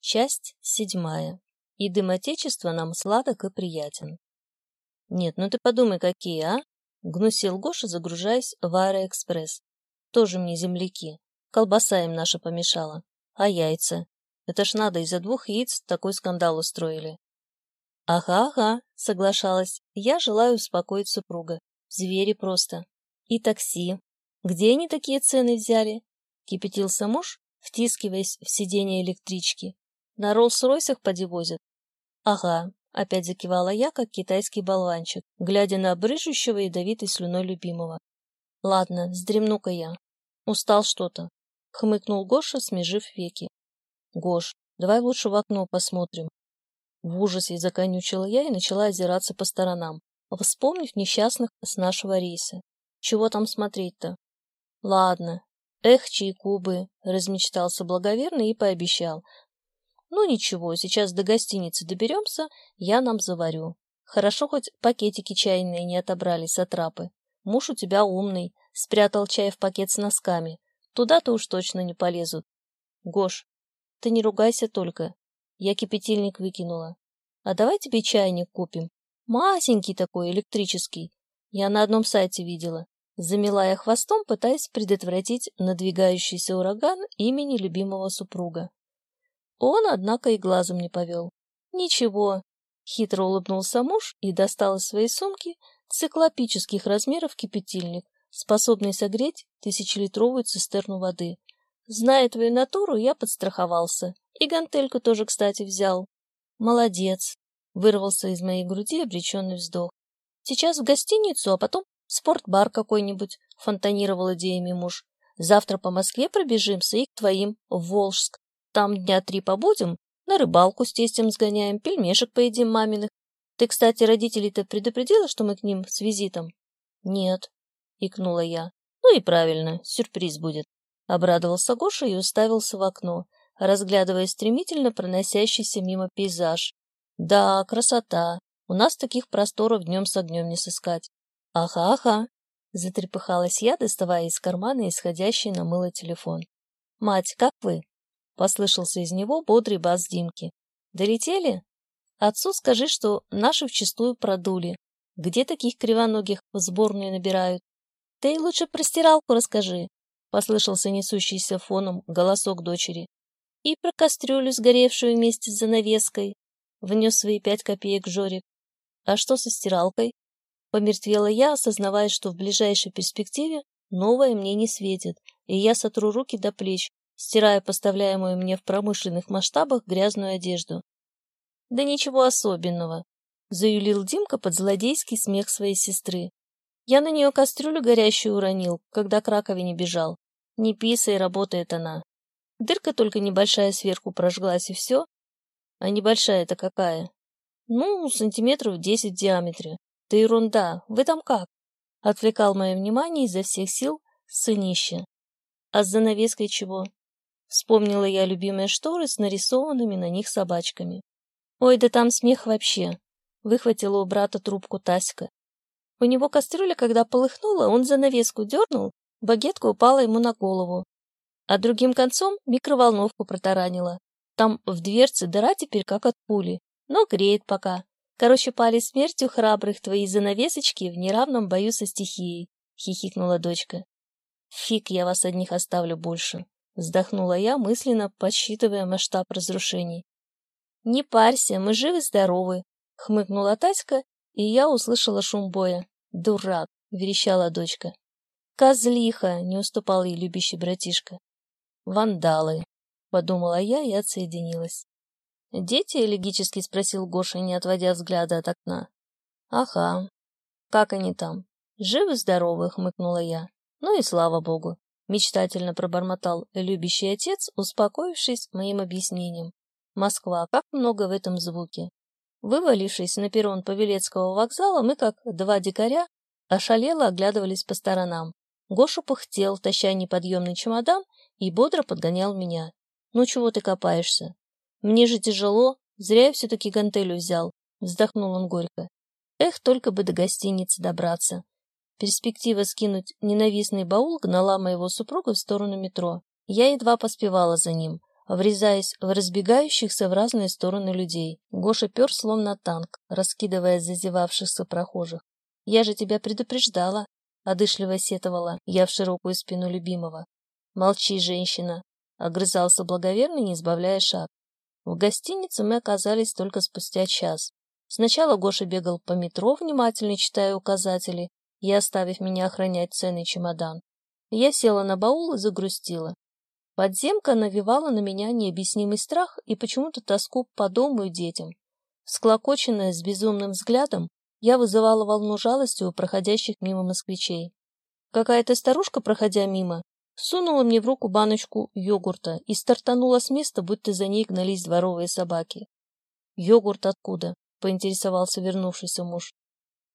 Часть седьмая. И дым Отечества нам сладок и приятен. Нет, ну ты подумай, какие, а? Гнусил Гоша, загружаясь в Аэроэкспресс. Тоже мне земляки. Колбаса им наша помешала. А яйца? Это ж надо, из-за двух яиц такой скандал устроили. Ага, ага, соглашалась. Я желаю успокоить супруга. Звери просто. И такси. Где они такие цены взяли? Кипятился муж, втискиваясь в сиденье электрички. На Роллс-Ройсах подевозят. Ага, опять закивала я, как китайский болванчик, глядя на брыжущего ядовитой слюной любимого. Ладно, вздремну-ка я. Устал что-то. Хмыкнул Гоша, смежив веки. Гош, давай лучше в окно посмотрим. В ужасе законючила я и начала озираться по сторонам, вспомнив несчастных с нашего рейса. Чего там смотреть-то? Ладно. Эх, чайку бы, размечтался благоверный и пообещал. Ну ничего, сейчас до гостиницы доберемся, я нам заварю. Хорошо, хоть пакетики чайные не отобрали с атрапы. Муж у тебя умный, спрятал чай в пакет с носками. Туда-то уж точно не полезут. Гош, ты не ругайся только. Я кипятильник выкинула. А давай тебе чайник купим. Масенький такой, электрический. Я на одном сайте видела. Замела я хвостом, пытаясь предотвратить надвигающийся ураган имени любимого супруга. Он, однако, и глазом не повел. Ничего. Хитро улыбнулся муж и достал из своей сумки циклопических размеров кипятильник, способный согреть тысячелитровую цистерну воды. Зная твою натуру, я подстраховался. И гантельку тоже, кстати, взял. Молодец. Вырвался из моей груди обреченный вздох. Сейчас в гостиницу, а потом в спортбар какой-нибудь, фонтанировал идеями муж. Завтра по Москве пробежимся и к твоим в Волжск. Там дня три побудем, на рыбалку с тестем сгоняем, пельмешек поедим маминых. Ты, кстати, родителей-то предупредила, что мы к ним с визитом? Нет, икнула я. Ну и правильно, сюрприз будет. Обрадовался Гоша и уставился в окно, разглядывая стремительно проносящийся мимо пейзаж. Да, красота. У нас таких просторов днем с огнем не сыскать. Ага, ага. Затрепыхалась я, доставая из кармана исходящий на мыло телефон. «Мать, как вы?» — послышался из него бодрый бас Димки. «Долетели? Отцу скажи, что наши вчистую продули. Где таких кривоногих в сборную набирают? Ты лучше про стиралку расскажи. — послышался несущийся фоном голосок дочери. «И про кастрюлю, сгоревшую вместе с занавеской», — внес свои пять копеек Жорик. «А что со стиралкой?» Помертвела я, осознавая, что в ближайшей перспективе новое мне не светит, и я сотру руки до плеч, стирая поставляемую мне в промышленных масштабах грязную одежду. «Да ничего особенного», — заюлил Димка под злодейский смех своей сестры. Я на нее кастрюлю горящую уронил, когда к раковине бежал. Не писай, работает она. Дырка только небольшая сверху прожглась, и все. А небольшая-то какая? Ну, сантиметров десять в диаметре. Да ерунда, вы там как? Отвлекал мое внимание изо всех сил сынище. А с занавеской чего? Вспомнила я любимые шторы с нарисованными на них собачками. Ой, да там смех вообще. Выхватила у брата трубку Таська. У него кастрюля, когда полыхнула, он занавеску дернул, багетка упала ему на голову. А другим концом микроволновку протаранила. Там в дверце дыра теперь как от пули, но греет пока. Короче, пали смертью храбрых твои занавесочки в неравном бою со стихией, — хихикнула дочка. Фиг я вас одних оставлю больше, — вздохнула я, мысленно подсчитывая масштаб разрушений. Не парься, мы живы-здоровы, — хмыкнула Таська, и я услышала шум боя. «Дурак!» — верещала дочка. «Козлиха!» — не уступал ей любящий братишка. «Вандалы!» — подумала я и отсоединилась. «Дети?» — логически спросил Гоша, не отводя взгляда от окна. «Ага. Как они там?» «Живы-здоровы!» — хмыкнула я. «Ну и слава богу!» — мечтательно пробормотал любящий отец, успокоившись моим объяснением. «Москва, как много в этом звуке!» Вывалившись на перрон Павелецкого вокзала, мы, как два дикаря, ошалело оглядывались по сторонам. Гоша пыхтел, таща неподъемный чемодан, и бодро подгонял меня. «Ну чего ты копаешься? Мне же тяжело, зря я все-таки гантелю взял», — вздохнул он горько. «Эх, только бы до гостиницы добраться». Перспектива скинуть ненавистный баул гнала моего супруга в сторону метро. Я едва поспевала за ним, врезаясь в разбегающихся в разные стороны людей. Гоша пер словно танк, раскидывая зазевавшихся прохожих. «Я же тебя предупреждала!» — одышливо сетовала я в широкую спину любимого. «Молчи, женщина!» — огрызался благоверный, не избавляя шаг. В гостинице мы оказались только спустя час. Сначала Гоша бегал по метро, внимательно читая указатели и оставив меня охранять ценный чемодан. Я села на баул и загрустила. Подземка навевала на меня необъяснимый страх и почему-то тоску по дому и детям. Склокоченная с безумным взглядом, я вызывала волну жалости у проходящих мимо москвичей. Какая-то старушка, проходя мимо, сунула мне в руку баночку йогурта и стартанула с места, будто за ней гнались дворовые собаки. «Йогурт откуда?» — поинтересовался вернувшийся муж.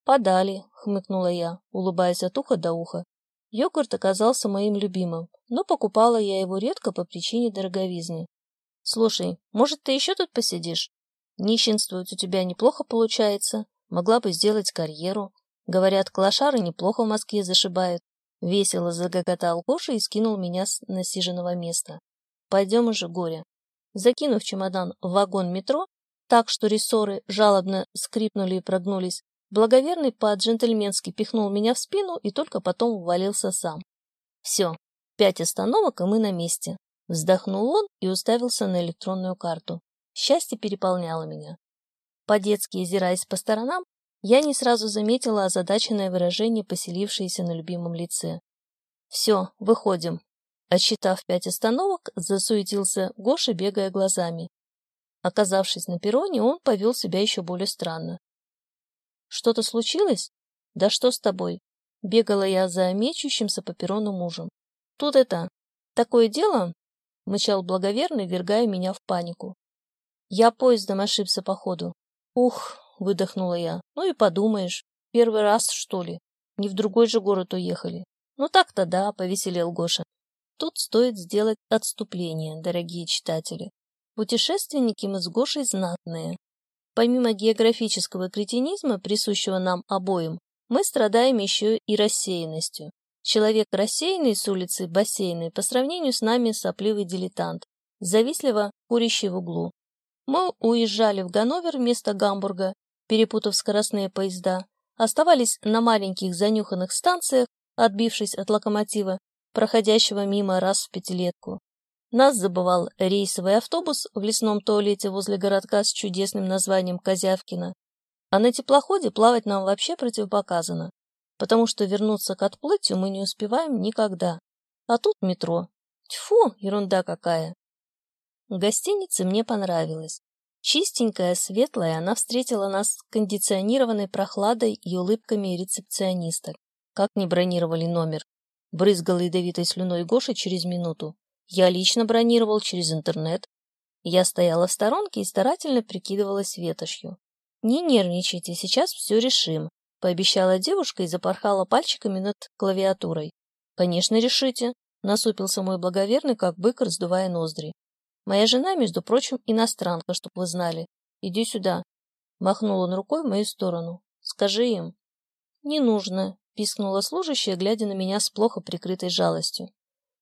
«Подали», — хмыкнула я, улыбаясь от уха до уха. Йогурт оказался моим любимым, но покупала я его редко по причине дороговизны. «Слушай, может, ты еще тут посидишь? Нищенствовать у тебя неплохо получается, могла бы сделать карьеру. Говорят, клошары неплохо в Москве зашибают. Весело загоготал Гоша и скинул меня с насиженного места. Пойдем уже, горе. Закинув чемодан в вагон метро, так что рессоры жалобно скрипнули и прогнулись, благоверный по-джентльменски пихнул меня в спину и только потом увалился сам. Все, пять остановок, и мы на месте. Вздохнул он и уставился на электронную карту. Счастье переполняло меня. По-детски озираясь по сторонам, я не сразу заметила озадаченное выражение, поселившееся на любимом лице. «Все, выходим». Отсчитав пять остановок, засуетился Гоша, бегая глазами. Оказавшись на перроне, он повел себя еще более странно. «Что-то случилось? Да что с тобой?» Бегала я за мечущимся по перрону мужем. «Тут это... Такое дело?» — мычал благоверный, вергая меня в панику. «Я поездом ошибся, походу. Ух, — выдохнула я. «Ну и подумаешь, первый раз, что ли? Не в другой же город уехали». «Ну так-то да», — повеселел Гоша. Тут стоит сделать отступление, дорогие читатели. Путешественники мы с Гошей знатные. Помимо географического кретинизма, присущего нам обоим, мы страдаем еще и рассеянностью. Человек рассеянный с улицы бассейной по сравнению с нами сопливый дилетант, завистливо курящий в углу. Мы уезжали в Ганновер вместо Гамбурга перепутав скоростные поезда, оставались на маленьких занюханных станциях, отбившись от локомотива, проходящего мимо раз в пятилетку. Нас забывал рейсовый автобус в лесном туалете возле городка с чудесным названием Козявкино. А на теплоходе плавать нам вообще противопоказано, потому что вернуться к отплытию мы не успеваем никогда. А тут метро. Тьфу, ерунда какая. Гостиница мне понравилась. Чистенькая, светлая, она встретила нас кондиционированной прохладой и улыбками рецепционисток. Как не бронировали номер. Брызгала ядовитой слюной Гоша через минуту. Я лично бронировал через интернет. Я стояла в сторонке и старательно прикидывалась ветошью. «Не нервничайте, сейчас все решим», — пообещала девушка и запорхала пальчиками над клавиатурой. «Конечно, решите», — насупился мой благоверный, как бык, раздувая ноздри. Моя жена, между прочим, иностранка, чтоб вы знали. Иди сюда. Махнул он рукой в мою сторону. Скажи им. Не нужно, пискнула служащая, глядя на меня с плохо прикрытой жалостью.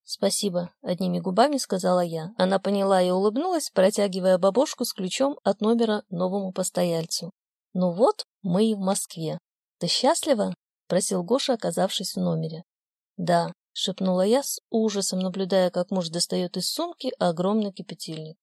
«Спасибо», — одними губами сказала я. Она поняла и улыбнулась, протягивая бабушку с ключом от номера новому постояльцу. «Ну вот, мы и в Москве. Ты счастлива?» — просил Гоша, оказавшись в номере. «Да», — шепнула я с ужасом, наблюдая, как муж достает из сумки огромный кипятильник.